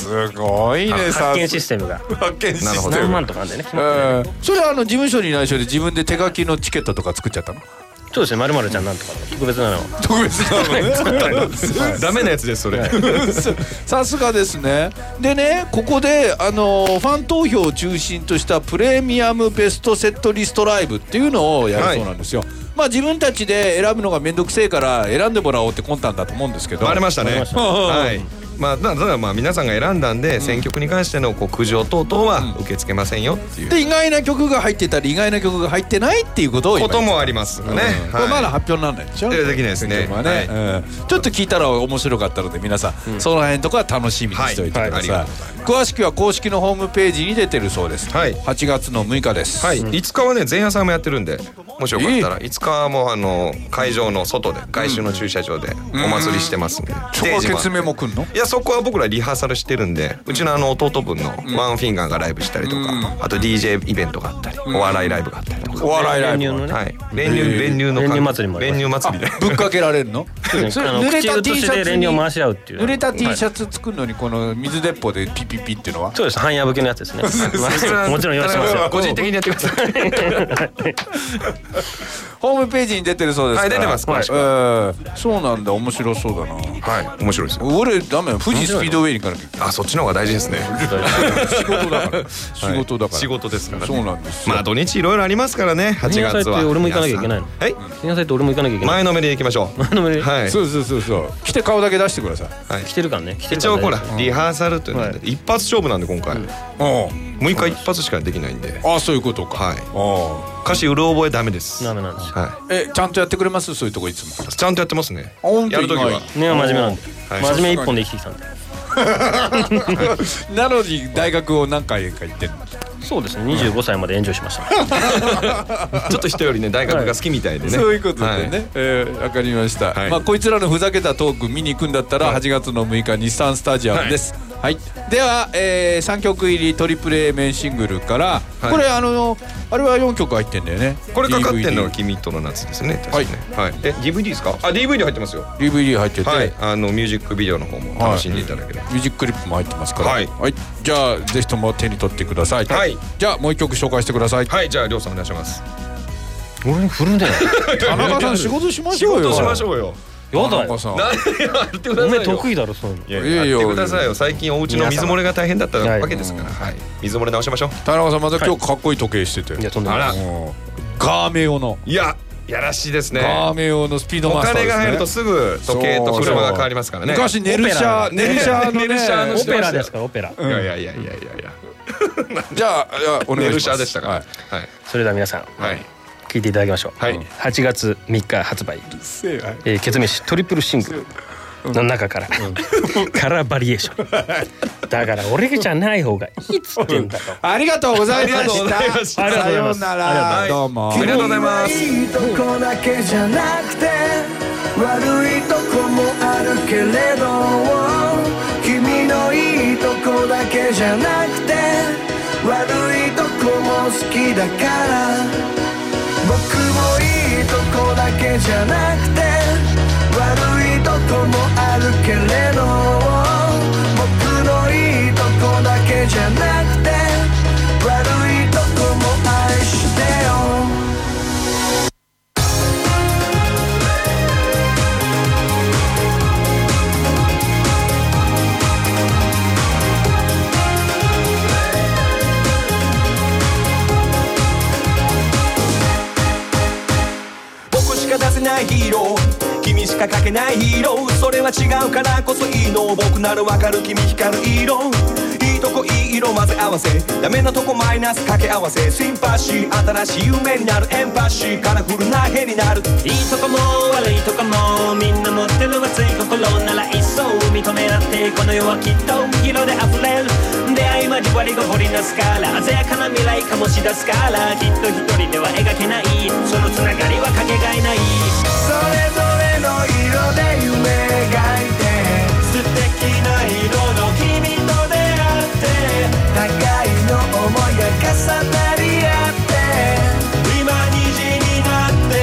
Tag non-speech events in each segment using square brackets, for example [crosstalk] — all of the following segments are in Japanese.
すごいね発見システムが。発見システム。何万とかあんでね。えーそれはあの事務所に内緒で自分で手書きのチケットとか作っちゃったの？そうですねまるまるちゃんなんとかの。特別なの。特別なの。ねダメなやつですそれ。さすがですね。でねここであのファン投票を中心としたプレミアムベストセットリストライブっていうのをやるそうなんですよ、まあ自分たちで選ぶのが面倒くせえから選んでもらおうって魂胆だと思うんですけど。バレましたね。はいまあただまあ皆さんが選んだんで選曲に関してのこう苦情等々は受け付けませんよっていう。で意外な曲が入ってたり意外な曲が入ってないっていうことを今こともありますよね。うん。これまだは発表にならないでしょ？できないですね。ね、ちょっと聞いたら面白かったので皆さん、その辺とかは楽しみにしておいてください、詳しくは公式のホームページに出てるそうです、はい。8月の6日です、はい、5日はね前夜祭もやってるんでもしよかったら5日はもうあの会場の外で外周の駐車場でお祭りしてますんで。そこはステージも。あって決めも来んの？いやそこは僕らリハーサルしてるんでうちのあの弟分のワンフィンガーがライブしたりとか、あと DJ イベントがあったり、お笑いライブがあったりとか、お笑いライブ練乳のねはい。練乳練乳の練乳祭りも練乳祭りで。ぶっかけられる [laughs] の？濡れた口 T シャツにで練乳を回し合うっていう。濡れた T シはいャツ作るのにこの水鉄砲でピピピっていうのは？そうです。半破けのやつですね。ま [laughs] あもちろん用意してますよ。[laughs] 個人的にやってください。ホームページに出てるそうですから。はい出てます。そうなんだ。面白そうだな。はい面白いですよ。俺ダメ。よ富士スピードウェイに行かなきゃいけないあそっちの方が大事ですね。[laughs] 仕事だから。仕事だから、仕事ですからね。そうなんですよ。まあ土日いろいろありますからね。8前夜祭月は俺も行かなきゃいけないの。はい。前夜祭って俺も行かなきゃいけない前のめりで行きましょう。前のめり。はい。そうそうそうそう。来て顔だけ出してください。はい。来てるからね。来てる一応ほらリハーサルというのはで一発勝負なんで今回。お6日一発しかできないんで。ああそういうことか。はい。あ歌詞うる覚えダメです。ダメなんです。よはあえちゃんとやってくれます？そういうとこいつも。いちゃんとやってますね。やるときは。ねは真面目なんで。はい。真面目一本で生きてきたんで。[laughs] なのに大学を何回か行ってんの？そうですね。25歳までエンジョイしました。[laughs] ちょっと人よりね大学が好きみたいでね。そういうことではい。ね、えーわかりました、はい。まあこいつらのふざけたトーク見に行くんだったら8月の6日日産スタジアムですはい、では、え3曲入りトリプル A 面シングルから、はい。これあのあれは4曲入ってんだよね。これかかってんのが DVD「君との夏」ですね確かね。はい。え DVD ですか？あ DVD 入ってますよ。DVD 入ってて、はい。あのミュージックビデオの方も楽しんでいただければ。ミュージッククリップも入ってますから。はい。じゃあぜひとも手に取ってください。はい。じゃあもう一曲紹介してください、はい。じゃありょうさんお願いします。俺に振るね [laughs] 田中さん仕事しましょうよ。仕事しましょうよやだよ。田中さ。ん何やってくだおさいよ。前得意だろそういうの。いやいや。いややってくださいよ。最近お家の水漏れが大変だったわけですから。はい。水漏れ直しましょう。田中さんまた今日かっこいい時計してて、い。やとんでもない。ですうん。ガーメ用の。いややらしいですね。ガーメ用のスピードおマスターです、ね、金が入るとすぐ時計と車が変わりますからね。昔ネルシャオペネルシャのね。ネルシャのオペラですからオペラ。いやいやいやいやいやいや。じゃあいやお願いします。ネルシャでしたから。はい。はい。それでは皆さん。はい聞いていただきましょう。はい。8月3日発売。えーケツメシトリプルシングル。の。中から。[laughs] カラーバリエーション。だから俺じゃない方がいい。っつってん。だとありがとうございまありがとうございまししたたさようなら。はいどうもありがとうございます。いいとこだけじゃなくて悪いとこもあるけれど君のいいとこだけじゃなくて悪いとこも好きだからいいとこだけじゃなくて悪いとこもあるけれど僕のいいとこだけじゃなくて悪いないヒーロー。君しか描けないヒーロー。それは違うからこそいいの。僕ならわかる。君光る色。とこいい色混ぜ合わせ。ダメなとこマイナス掛け合わせ。シンパシー新しい夢になるエンパシーカラフルな絵になるいいとこも悪いとこもみんな持ってる熱い心なら一層認め合ってこの世はきっと色で溢れる出会い交わりが織りなすから鮮やかな未来醸し出すからきっと一人では描けない。そのつながりはかけがえない。それぞれの色で夢描いて。素敵な色の互いの思いが重なり合って今虹になって。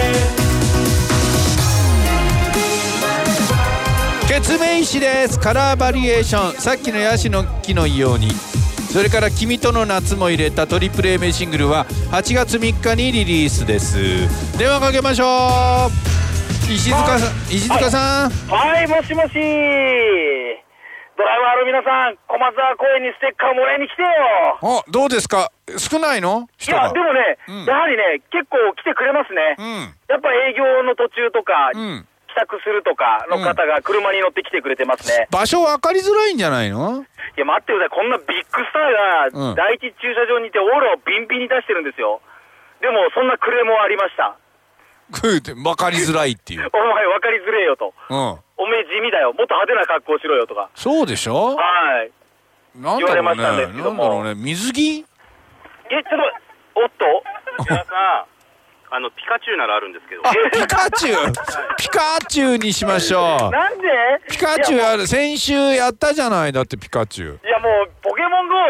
決命西です。カラーバリエーション。さっきのヤシの木のように。それから「君との夏」も入れたトリプル A メシングルは8月3日にリリースです。電話かけましょう。石塚さん石塚さん。はい、もしもし。ドライバーの皆さん、小松沢公園にステッカーもらいに来てよ。あどうですか？少ないの？いや、でもね、うんやはりね、結構来てくれますね。うんやっぱ営業の途中とか、うん帰宅するとかの方が車に乗って来てくれてますね。場所分かりづらいんじゃないの？いや、待ってください。こんなビッグスタうんーが第一駐車場にいてオーラをビンビンに出してるんですよ。でも、そんなクレームはありました。くーって分かりづらいっていう。[laughs] お前分かりづれえよと。うん。おめえ地味だよ。もっと派手な格好しろよとか。そうでしょ？はい。なんだろうね。なんだろうね。水着？え、ちょっと、おっと？皆さん、あのピカチュウならあるんですけど、あピカチュウ？ピカチュウにしましょう。なんで？ピカチュウいやる。先週やったじゃない。だってピカチュウ。ういやもう、ポケモン GO、も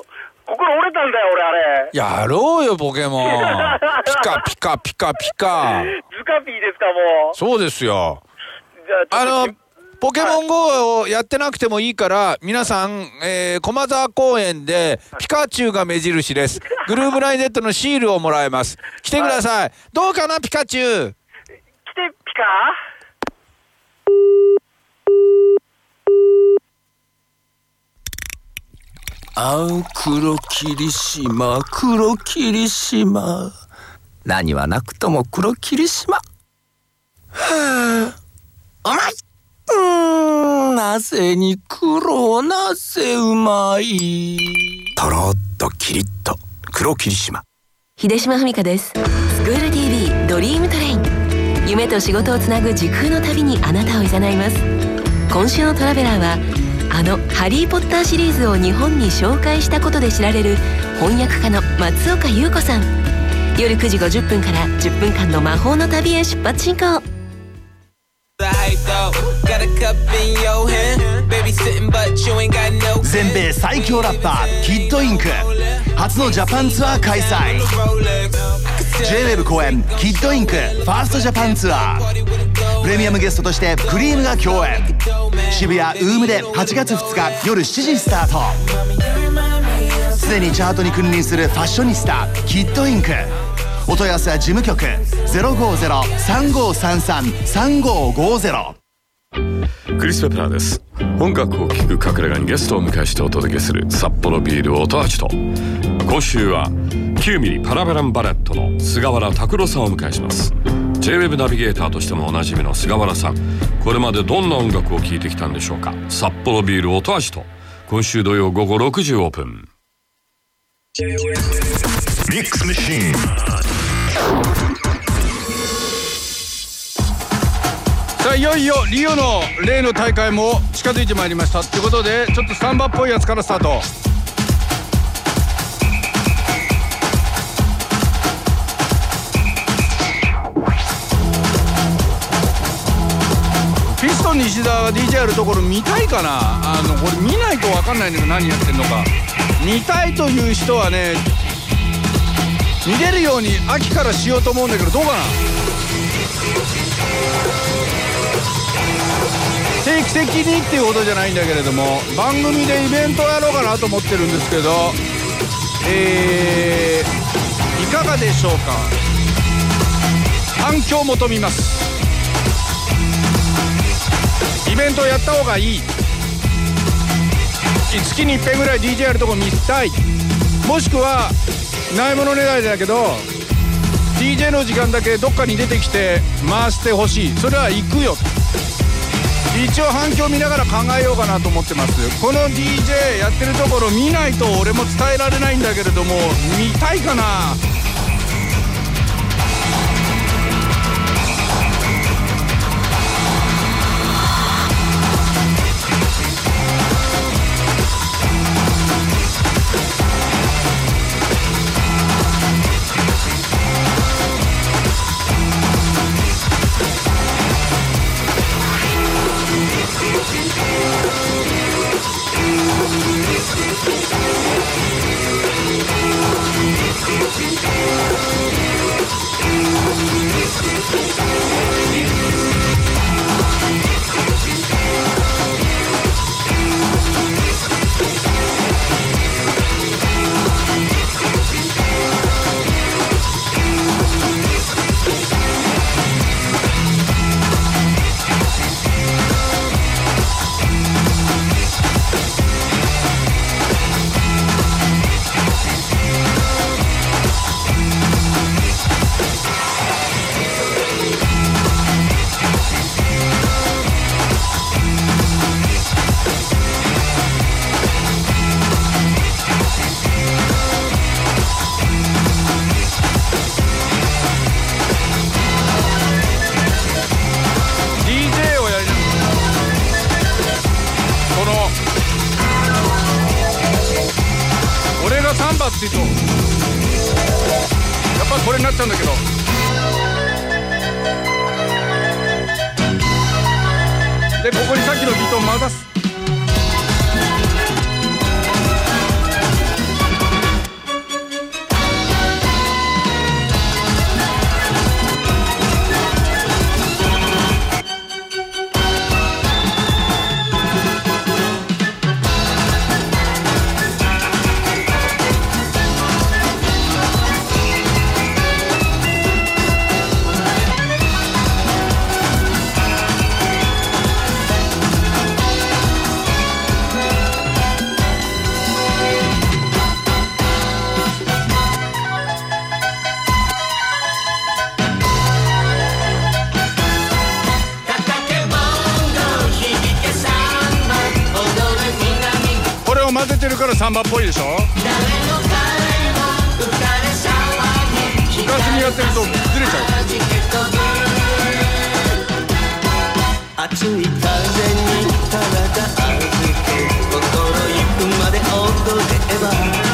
う、心折れたんだよ、俺、あれ。やろうよポケモン。[laughs] ピカピカピカピカ。ズカピーですか、もう。そうですよ。じゃあ、あのポケモン GO をやってなくてもいいから皆さん、えー駒沢公園でピカチュウが目印です。グルーブライン Z のシールをもらえます。来てください。どうかなピカチュウ。来て、ピカ？あう黒霧島黒霧島。何はなくとも黒霧島。はあ。うまい。うーん。なぜに黒なぜうまい。とろっとキリッと。黒霧島。秀島史香です。スクール TV ドリームトレイン。夢と仕事をつなぐ時空の旅にあなたを誘います。今週のトラベラーはあの「ハリー・ポッター」シリーズを日本に紹介したことで知られる翻訳家の松岡佑子さん。夜9時50分から10分間の魔法の旅へ出発進行。全米最強ラッパーキッドインク。初のジャパンツアー開催。 J-WAVE 公演キッドインクファーストジャパンツアー。プレミアムゲストとしてクリームが共演。渋谷 WOMB で8月2日夜7時スタート。すでにチャートに君臨するファッショニスタキッドインク。お問い合わせは事務局050-3533-3550クリス・ペプラーです。音楽を聴く隠れ家にゲストを迎えしてお届けする札幌ビール音味と。今週は9ミリパラベランバレットの菅原拓郎さんをお迎えします。J-WEB ナビゲーターとしてもおなじみの菅原さん。これまでどんな音楽を聴いてきたんでしょうか？札幌ビール音味と今週土曜午後6時オープン。ミックスマシーンさあいよいよリオの例の大会も近づいてまいりました。ということでちょっとスタンバっぽいやつからスタートピストン西澤が DJ やるところ見たいかな？あのこれ見ないと分かんないのよ何やってんのか。見たいという人はね見れるように秋からしようと思うんだけどどうかな？定期的にっていうほどじゃないんだけれども番組でイベントをやろうかなと思ってるんですけどえー、いかがでしょうか？反響を求めます。ベントをやった方がいい。月に一遍ぐらい DJ やるとこ見たい。もしくはないものねだりだけど DJ の時間だけどっかに出てきて回してほしい。それは行くよ。一応反響見ながら考えようかなと思ってます。この DJ やってるところ見ないと俺も伝えられないんだけれども見たいかな？Thank あと崩れちゃう。熱い風に体預け心ゆくまで踊れば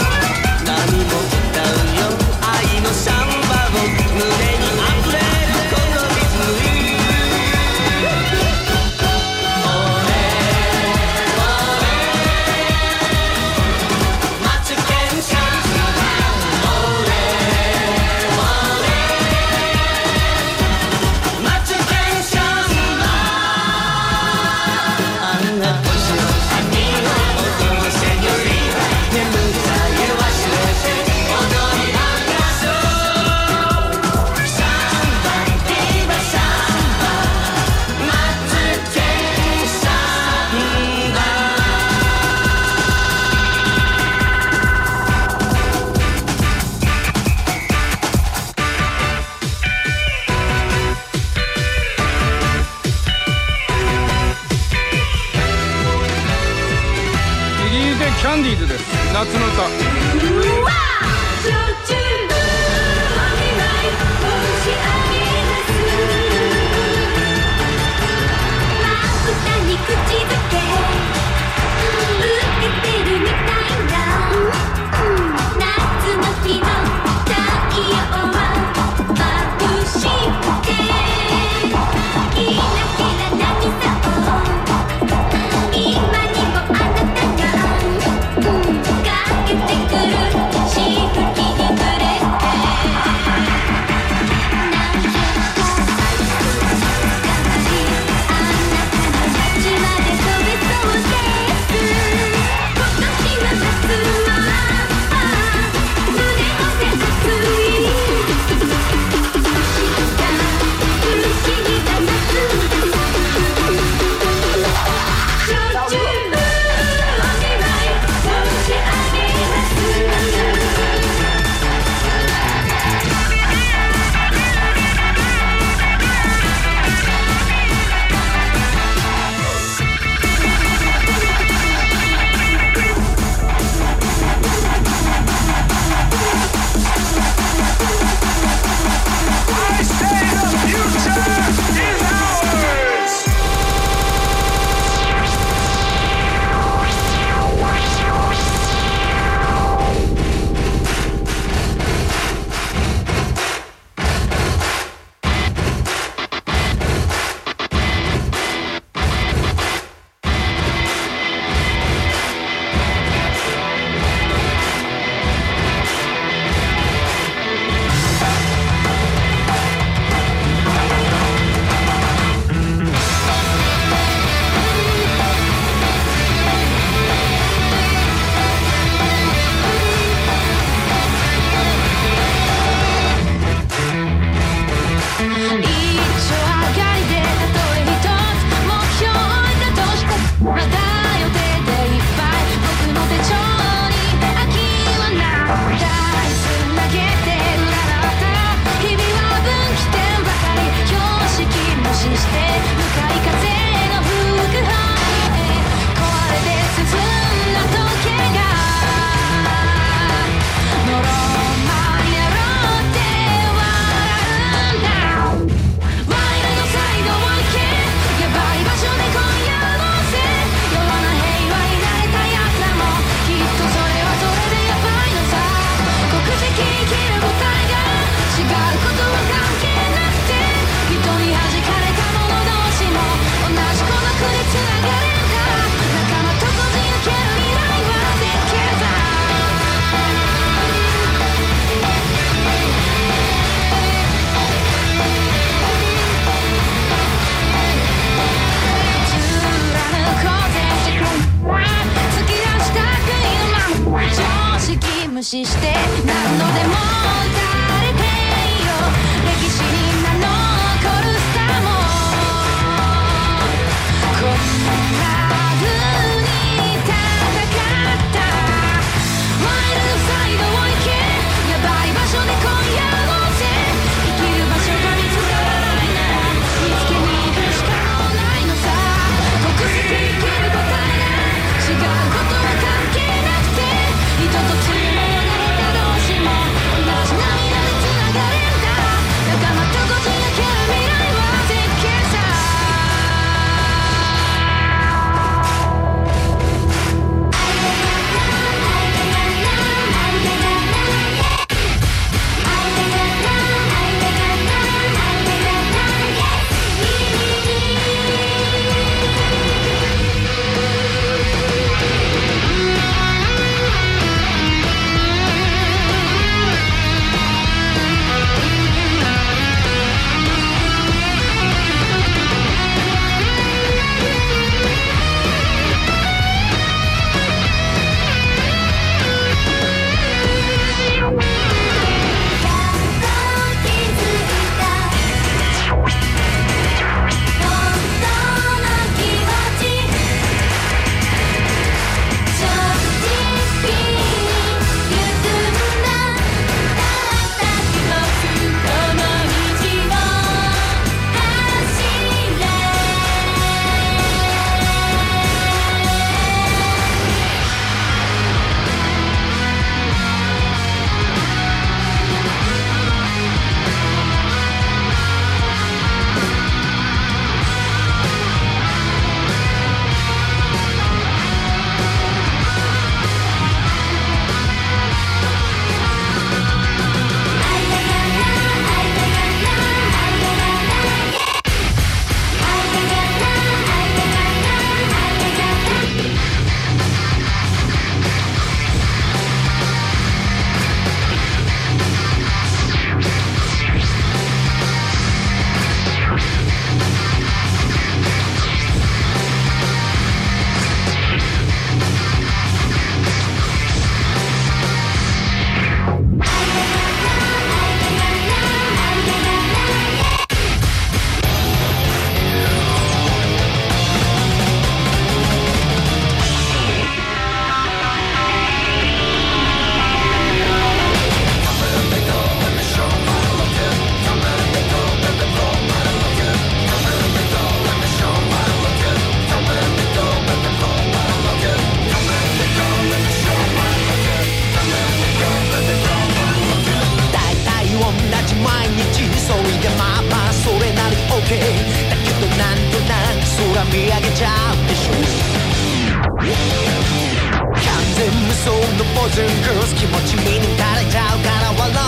のポーズングース気持ち見抜かれちゃうから笑う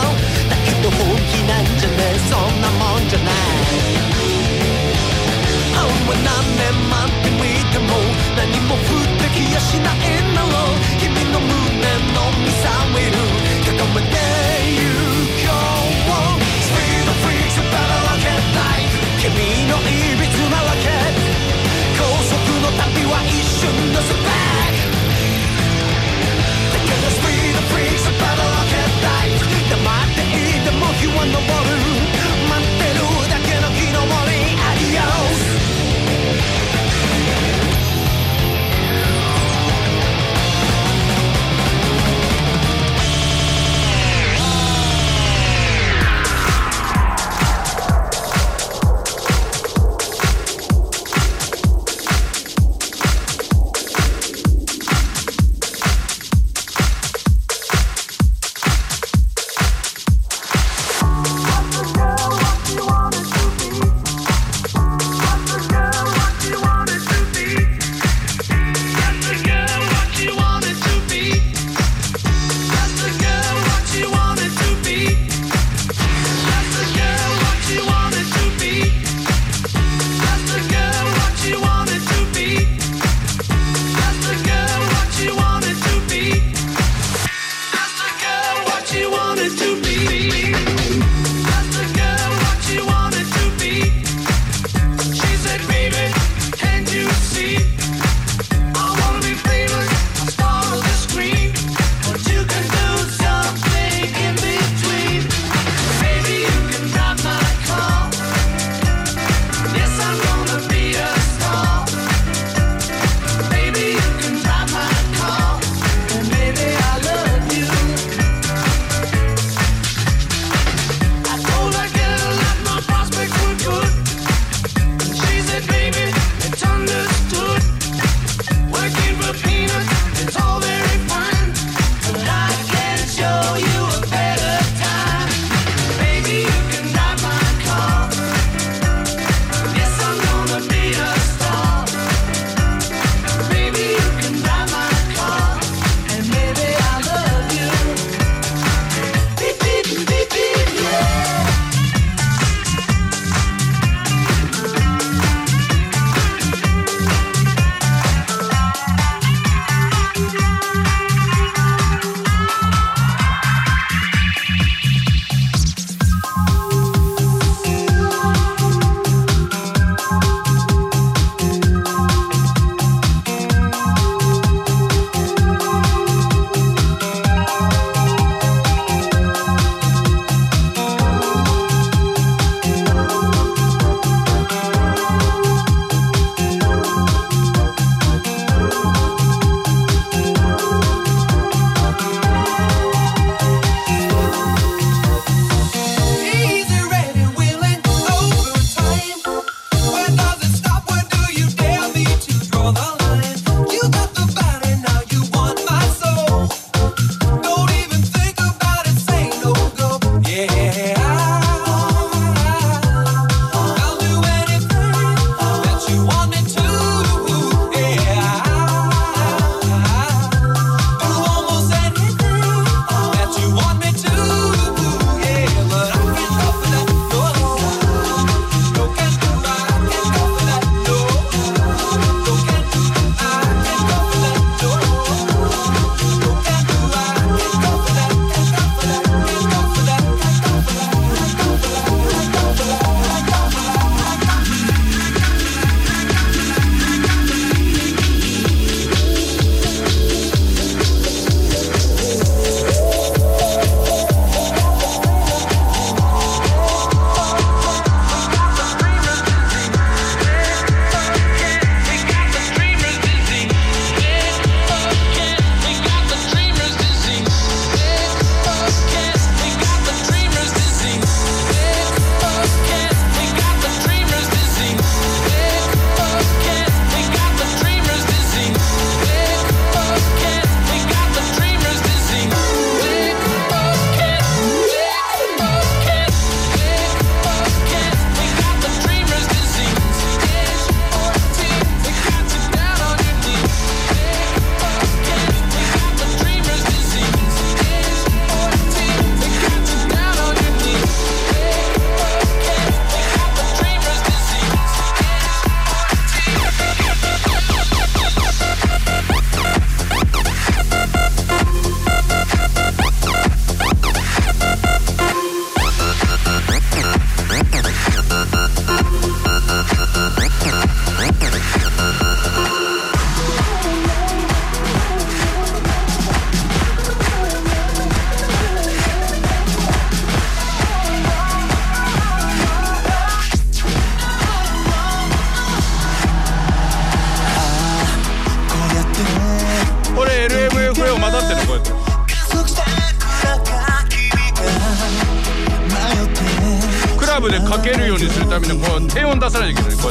だけど本気なんじゃねえそんなもんじゃないあんは何年待ってみても何も降ってきやしないんだろう君の胸のミサイル高めてゆこう Speed of freaks about a rocket life 君のいびつなラケット高速の旅は一瞬のスペッ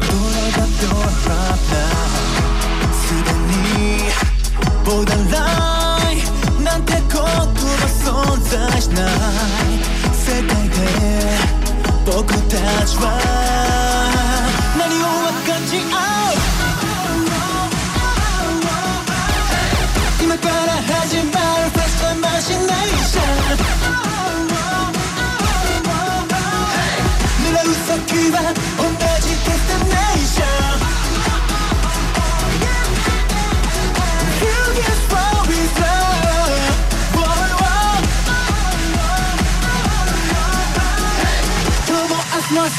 さないといけないこうやってボーダーラインなんてことは存在しない。世界で僕たちは何を分かち合う？今から始まるフェスタマシネーション。狙う先は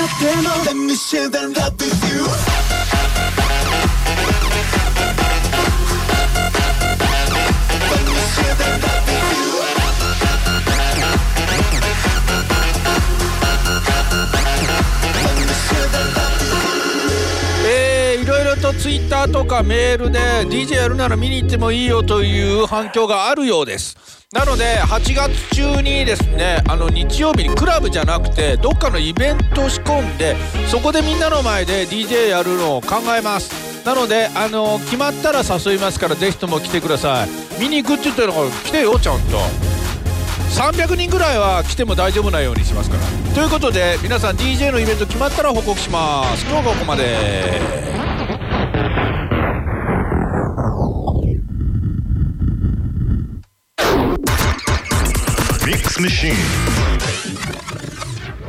明日も Let me share that love with you、とツイッターとかメールで DJ やるなら見に行ってもいいよという反響があるようです。なので8月中にですねあの日曜日にクラブじゃなくてどっかのイベントを仕込んでそこでみんなの前で DJ やるのを考えます。なのであの決まったら誘いますからぜひとも来てください。見に行くって言ってるから来てよちゃんと。300人ぐらいは来ても大丈夫なようにしますから。ということで皆さん DJ のイベント決まったら報告します。今日はここまで。Machine.